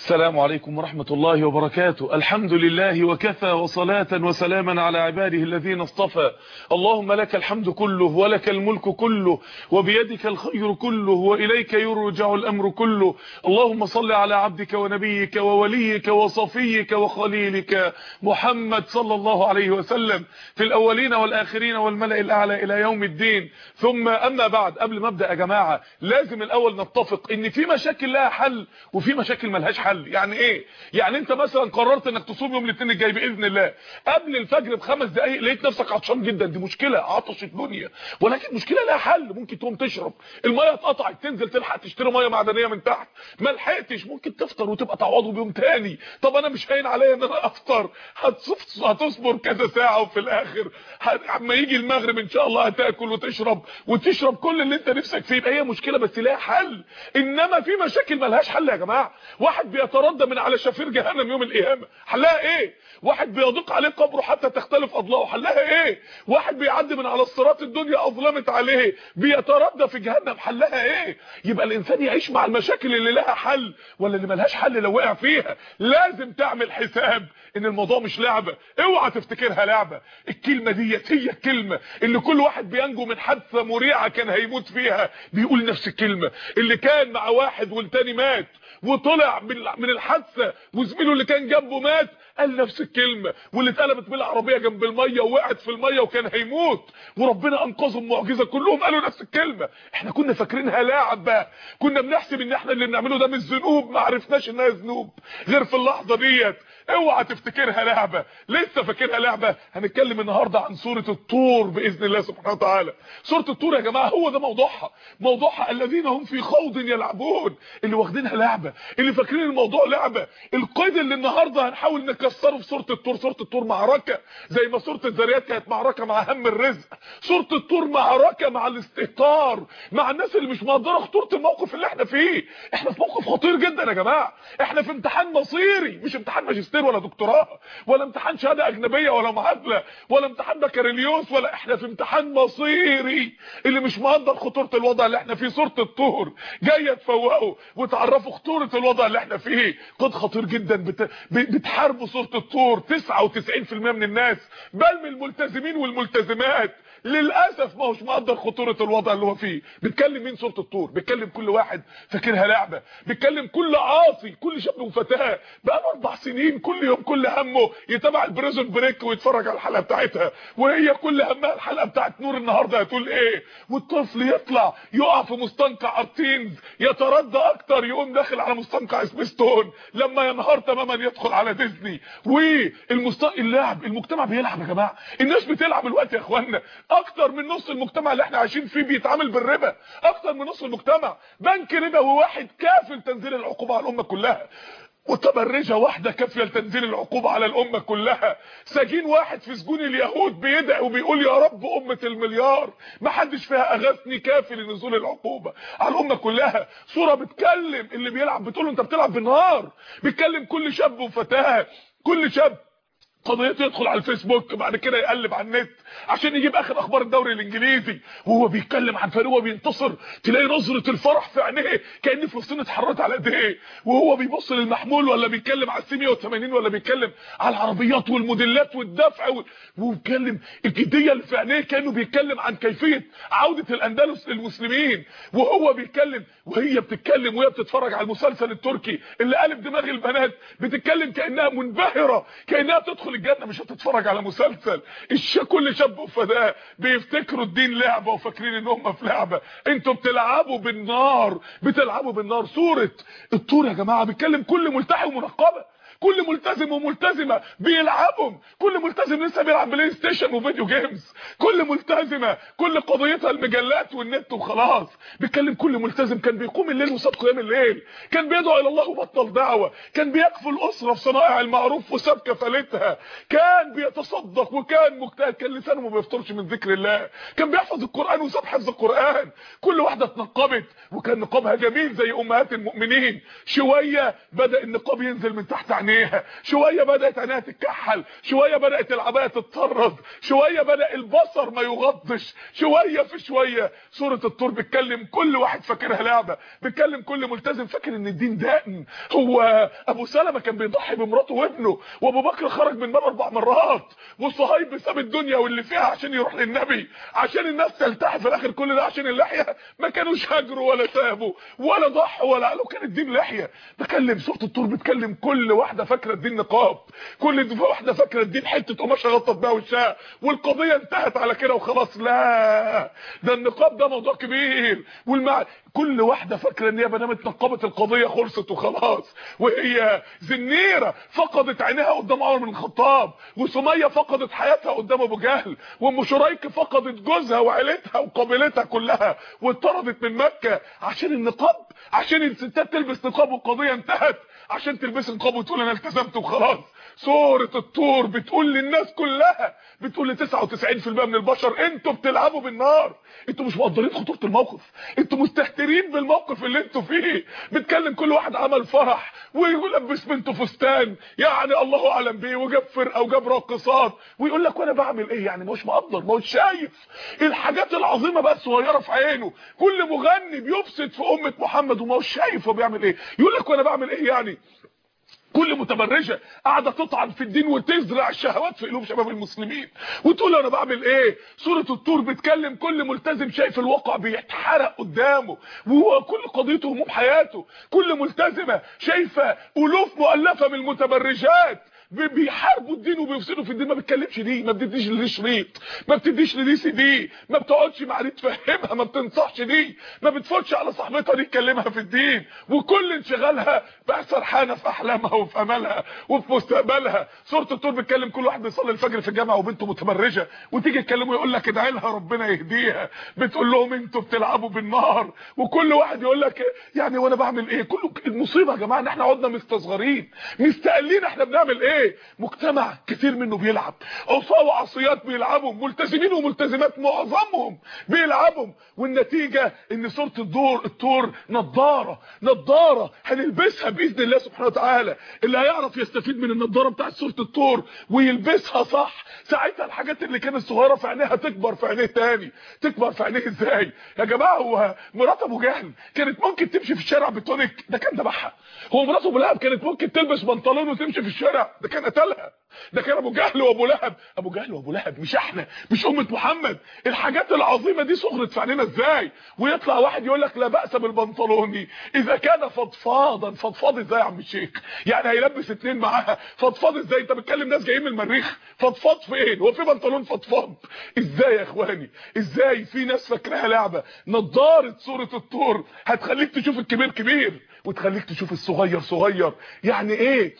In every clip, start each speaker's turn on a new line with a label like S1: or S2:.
S1: السلام عليكم ورحمة الله وبركاته. الحمد لله وكفى وصلاة وسلاما على عباده الذين اصطفى. اللهم لك الحمد كله ولك الملك كله وبيدك الخير كله وإليك يرجع الأمر كله. اللهم صل على عبدك ونبيك ووليك وصفيك وخليلك محمد صلى الله عليه وسلم في الأولين والآخرين والملأ الأعلى إلى يوم الدين. ثم أما بعد قبل ما أبدأ يا جماعة لازم الأول نتفق إن في مشاكل لها حل وفي مشاكل ملهاش حل. يعني إيه؟ يعني أنت مثلا قررت إنك تصوم يوم الاثنين الجاي بإذن الله. قبل الفجر بخمس دقائق لقيت نفسك عطشان جدا. دي مشكلة. عطش الدنيا ولكن مشكلة لها حل. ممكن تقوم تشرب. المية اتقطعت. تنزل تلحق تشتري مية معدنية من تحت. ما لحقتش. ممكن تفطر وتبقى تعوضه بيوم تاني. طب أنا مش هين عليا إن أنا أفطر. هتصبر كذا ساعة وفي الآخر. أما يجي المغرب إن شاء الله هتاكل وتشرب. وتشرب كل اللي أنت نفسك فيه. هي مشكلة بس لها حل. إنما في مشاكل ملهاش حل يا جماعة. واحد بيتردى من على شفير جهنم يوم القيامة. حلها إيه؟ واحد بيضيق عليه قبره حتى تختلف أضلاعه. حلها إيه؟ واحد بيعدي من على الصراط الدنيا أظلمت عليه. بيتردى في جهنم. حلها إيه؟ يبقى الإنسان يعيش مع المشاكل اللي لها حل ولا اللي ملهاش حل لو وقع فيها. لازم تعمل حساب إن الموضوع مش لعبة. اوعى تفتكرها لعبة. الكلمة ديت هي الكلمة اللي كل واحد بينجو من حادثة مريعة كان هيموت فيها. بيقول نفس الكلمة. اللي كان مع واحد والتاني مات. وطلع من الحادثة وزميله اللي كان جنبه مات قال نفس الكلمة واللي اتقلبت بالعربية جنب المية ووقعت في المية وكان هيموت. وربنا أنقذهم معجزة كلهم قالوا نفس الكلمة. إحنا كنا فاكرينها لعبة. كنا بنحسب إن إحنا اللي بنعمله ده مش ذنوب ما عرفناش إنها ذنوب. غير في اللحظة ديت. اوعى تفتكرها لعبة. لسه فاكرها لعبة. هنتكلم النهارده عن سورة الطور بإذن الله سبحانه وتعالى. سورة الطور يا جماعة هو ده موضوعها. موضوعها الذين هم في خوض يلعبون. اللي واخدينها لعبة. اللي فاكرين الموضوع لعبة. القيد اللي النهارده هنحاول نكسره في سوره الطور سوره الطور معركة زي ما سوره الذريات كانت معركة مع هم الرزق. سوره الطور معركة مع الاستهتار مع الناس اللي مش مقدرة خطورة الموقف اللي إحنا فيه. إحنا في موقف خطير جدا يا جماعة. إحنا في امتحان مصيري مش امتحان ماجستير ولا دكتوراه ولا امتحان شهادة أجنبية ولا معادلة ولا امتحان بكالوريوس ولا إحنا في امتحان مصيري. اللي مش مقدر خطورة الوضع اللي إحنا فيه سوره الطور جاية تفوقه وتعرفوا خطورة الوضع اللي إحنا فيه. قد خطير جدا بت... بتحاربوا سوره الطور 99% من الناس بل من الملتزمين والملتزمات. للأسف ما هوش مقدر خطورة الوضع اللي هو فيه. بيتكلم مين سوره الطور؟ بيتكلم كل واحد فاكرها لعبة. بيتكلم كل عاصي كل شاب وفتاة. بقى أربع سنين كل يوم كل همه يتابع ال Prison Break ويتفرج على الحلقة بتاعتها. وهي كل همها الحلقة بتاعت نور النهارده هتقول إيه؟ والطفل يطلع يقع في مستنقع ART Teenz. يتردى أكتر يقوم داخل على مستنقع سبيستون لما ينهار تماما يدخل على ديزني. والمست اللعب المجتمع بيلعب يا جماعة. الناس بتلعب الوقت يا اخوانا أكتر من نص المجتمع اللي إحنا عايشين فيه بيتعامل بالربا. أكتر من نص المجتمع. بنك ربا وواحد كافي لتنزيل العقوبة على الأمة كلها. متبرجة واحدة كافية لتنزيل العقوبة على الأمة كلها. سجين واحد في سجون اليهود بيدعي وبيقول يا رب أمة المليار. ما حدش فيها أغاثني كافي لنزول العقوبة على الأمة كلها. صوره بتكلم اللي بيلعب بتقول له أنت بتلعب بالنار بيتكلم كل شاب وفتاة. كل شاب قضيته يدخل على الفيسبوك بعد كده يقلب على النت عشان يجيب آخر أخبار الدوري الإنجليزي. وهو بيتكلم عن فريق وهو بينتصر. تلاقي نظرة الفرح في عينيه كأن فلسطين اتحررت على ايديه وهو بيبص للمحمول ولا بيتكلم على السي 180 ولا بيتكلم على العربيات والموديلات والدفع وبيتكلم الجدية اللي في عينيه كأنه بيتكلم عن كيفية عودة الأندلس للمسلمين. وهو بيتكلم وهي بتتكلم وهي بتتفرج على المسلسل التركي اللي قلب دماغ البنات بتتكلم كأنها منبهرة كأنها بتدخل تدخل الجنة مش هتتفرج على مسلسل. الش كل شاب وفتاه بيفتكروا الدين لعبة وفاكرين إن هم في لعبة. أنتوا بتلعبوا بالنار بتلعبوا بالنار. سورة الطور يا جماعة بيتكلم كل ملتحي ومنقبة. كل ملتزم وملتزمة بيلعبوا كل ملتزم لسه بيلعب PlayStation و video games. كل ملتزمة. كل قضيتها المجلات والنت وخلاص. بيتكلم كل ملتزم. كان بيقوم الليل وساب قيام الليل. كان بيدعو إلى الله وبطل دعوة. كان بيكفل الأسرة في صنائع المعروف وساب كفالتها كان بيتصدق وكان مجتهد. كان لسانه ما بيفترش من ذكر الله. كان بيحفظ القرآن وساب حفظ القرآن. كل واحدة اتنقبت. وكان نقابها جميل زي أمهات المؤمنين. شوية بدأ النقاب ينزل من تحت عينيها عينيها شوية بدأت عينيها تتكحل. شوية بدأت العباية تتطرز شوية بدأ البصر ما يغضش شوية في شوية. سورة الطور بتكلم كل واحد فاكرها لعبة. بتكلم كل ملتزم فاكر إن الدين دائم. هو أبو سلمة كان بيضحي بمراته وابنه. وأبو بكر خرج من باب أربع مرات. وصهيب ساب الدنيا واللي فيها عشان يروح للنبي. عشان الناس تلتحي في الآخر كل ده عشان اللحية. ما كانوش هاجروا ولا تابوا ولا ضحوا ولا قالوا كان الدين لحية. بكلم سورة الطور بتكلم كل واحدة فاكرة الدين نقاب كل واحدة فاكرة الدين حتة قماشة غطت بها وشها والقضية انتهت على كده وخلاص. لا ده النقاب ده موضوع كبير والمع كل واحدة فاكرة إن هي بنامت نقبت القضية خلصت وخلاص وهي زنيرة فقدت عينيها قدام عمر بن الخطاب وسمية فقدت حياتها قدام أبو جهل وأم شريك فقدت جوزها وعيلتها وقبيلتها كلها واتطردت من مكة عشان النقاب عشان الستات تلبس نقاب والقضية انتهت عشان تلبس نقاب وتقول أنا التزمت وخلاص. سوره الطور بتقول للناس كلها بتقول ل 99% من البشر أنتوا بتلعبوا بالنار أنتوا مش مقدرين خطورة الموقف أنتوا مستهترين بالموقف اللي أنتوا فيه. بتكلم كل واحد عمل فرح ويلبس بنته فستان. يعني الله أعلم بيه. وجاب فرقة وجاب راقصات. ويقول لك وأنا بعمل إيه؟ يعني مش مقدر هو شايف. الحاجات العظيمة بقى صغيرة في عينه. كل مغني بيفسد في أمة محمد وما هو شايف هو بيعمل إيه. يقول لك وأنا بعمل إيه يعني؟ كل متبرجه قاعدة تطعن في الدين وتزرع الشهوات في قلوب شباب المسلمين. وتقول أنا بعمل إيه؟ سورة الطور بتكلم كل ملتزم شايف الواقع بيتحرق قدامه وهو كل قضيته هموم حياته كل ملتزمة شايفة ألوف مؤلفة من المتبرجات بيحاربوا الدين وبيفسدوا في الدين. ما بتكلمش دي ما بتديش لدي شريط ما بتديش لدي سي دي. ما بتقعدش مع دي تفهمها. ما بتنصحش دي. ما بتفوتش على صاحبتها دي تكلمها في الدين. وكل انشغالها بقى سرحانه في أحلامها وفي امالها وفي مستقبلها. سورة الطور بتكلم كل واحد بيصلي الفجر في الجامعة وبنته متبرجه وتيجي تكلمه يقول لك ادعي لها ربنا يهديها. بتقول لهم أنتوا بتلعبوا بالنار وكل واحد يقول لك يعني وأنا بعمل إيه؟ كله المصيبة يا جماعة ان إحنا قعدنا مستصغرين مستقلين إحنا بنعمل إيه؟ مجتمع كتير منه بيلعب. عصاه وعصيات بيلعبوا ملتزمين وملتزمات معظمهم بيلعبوا والنتيجة إن سوره الدور الطور نضارة نضارة هنلبسها بإذن الله سبحانه وتعالى. اللي هيعرف يستفيد من النضارة بتاعت سوره الطور ويلبسها صح ساعتها الحاجات اللي كانت صغيرة في عينيها تكبر في عينيه تاني. تكبر في عينيه إزاي؟ يا جماعة هو مرات أبو جهل كانت ممكن تمشي في الشارع بتونيك. ده كان ذبحها هو مرات أبو لهب كانت ممكن تلبس بنطلون وتمشي في الشارع. ده كان قتلها. ده كان أبو جهل وأبو لهب. أبو جهل وأبو لهب مش إحنا مش أمة محمد. الحاجات العظيمة دي صغرت في عينينا إزاي؟ ويطلع واحد يقول لك لا بأس بالبنطلون إذا كان فضفاضا فضفاض إزاي يا عم الشيخ؟ يعني هيلبس اتنين معاها. فضفاض إزاي؟ أنت بتكلم ناس جايين من المريخ. فضفاض فين؟ هو في بنطلون فضفاض؟ إزاي يا إخواني؟ إزاي في ناس فاكراها لعبة؟ نضارة سوره الطور. هتخليك تشوف الكبير كبير وتخليك تشوف الصغير صغير. يعني إيه؟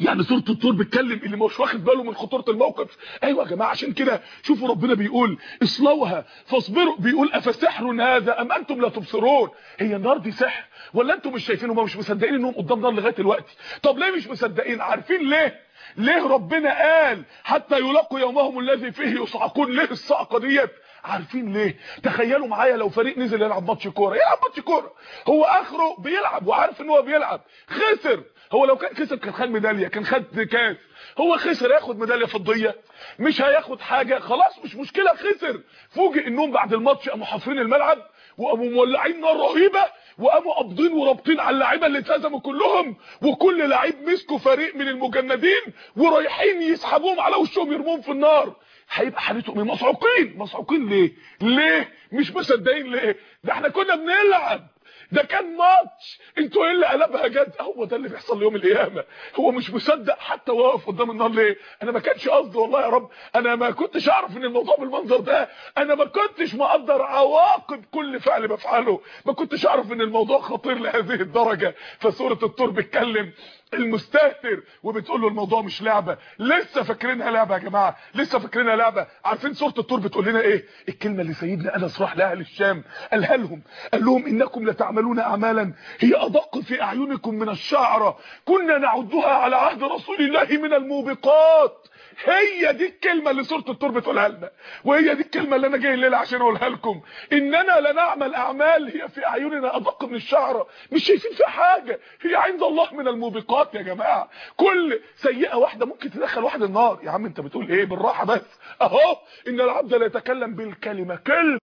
S1: يعني سوره الطور بتكلم اللي مش واخد باله من خطورة الموقف. أيوه يا جماعة عشان كده شوفوا ربنا بيقول اصلوها فاصبروا بيقول افسحر هذا أم أنتم لا تبصرون؟ هي النار دي سحر ولا أنتم مش شايفين وما مش مصدقين إنهم قدام نار لغاية دلوقتي؟ طب ليه مش مصدقين؟ عارفين ليه؟ ليه ربنا قال حتى يلاقوا يومهم الذي فيه يصعقون؟ ليه الصعقة ديت؟ عارفين ليه؟ تخيلوا معايا لو فريق نزل يلعب ماتش كورة. يلعب ماتش كورة. هو آخره بيلعب وعارف إن هو بيلعب. خسر. هو لو كان كسب كان خد ميدالية كان خد كاس. هو خسر ياخد ميدالية فضية مش هياخد حاجة. خلاص مش مشكلة خسر. فوجئ إنهم بعد الماتش قاموا حافرين الملعب وقاموا مولعين نار رهيبة وقاموا قابضين ورابطين على اللعيبة اللي اتهزموا كلهم. وكل لعيب مسكوا فريق من المجندين ورايحين يسحبوهم على وشهم يرموهم في النار. هيبقى حالتهم مصعوقين. مصعوقين ليه؟ ليه؟ مش مصدقين ليه؟ ده إحنا كنا بنلعب. ده كان ماتش أنتوا إيه اللي قلبها جد. هو ده اللي بيحصل يوم القيامة. هو مش مصدق حتى واقف قدام النار. ليه؟ أنا ما كانش قصدي والله يا رب. أنا ما كنتش أعرف إن الموضوع بالمنظر ده. أنا ما كنتش مقدر عواقب كل فعل بفعله. ما كنتش أعرف إن الموضوع خطير لهذه الدرجة. فسورة الطور بتكلم المستهتر وبتقول له الموضوع مش لعبة. لسه فاكرينها لعبة يا جماعة لسه فاكرينها لعبة. عارفين سوره الطور بتقول لنا إيه؟ الكلمة اللي سيدنا أنس راح لاهل الشام قالها لهم قال لهم إنكم لتعملون اعمالا هي أدق في أعينكم من الشعرة. كنا نعدها على عهد رسول الله من الموبقات. هي دي الكلمة اللي سوره الطور بتقولها لنا. وهي دي الكلمة اللي أنا جاي الليلة عشان أقولها لكم. إننا لنعمل أعمال هي في أعيننا أدق من الشعره مش شايفين فيها حاجة. هي عند الله من الموبقات يا جماعة. كل سيئة واحدة ممكن تدخل واحد النار. يا عم أنت بتقول إيه؟ بالراحة بس. أهو. إن العبد لا يتكلم بالكلمة. كلمة.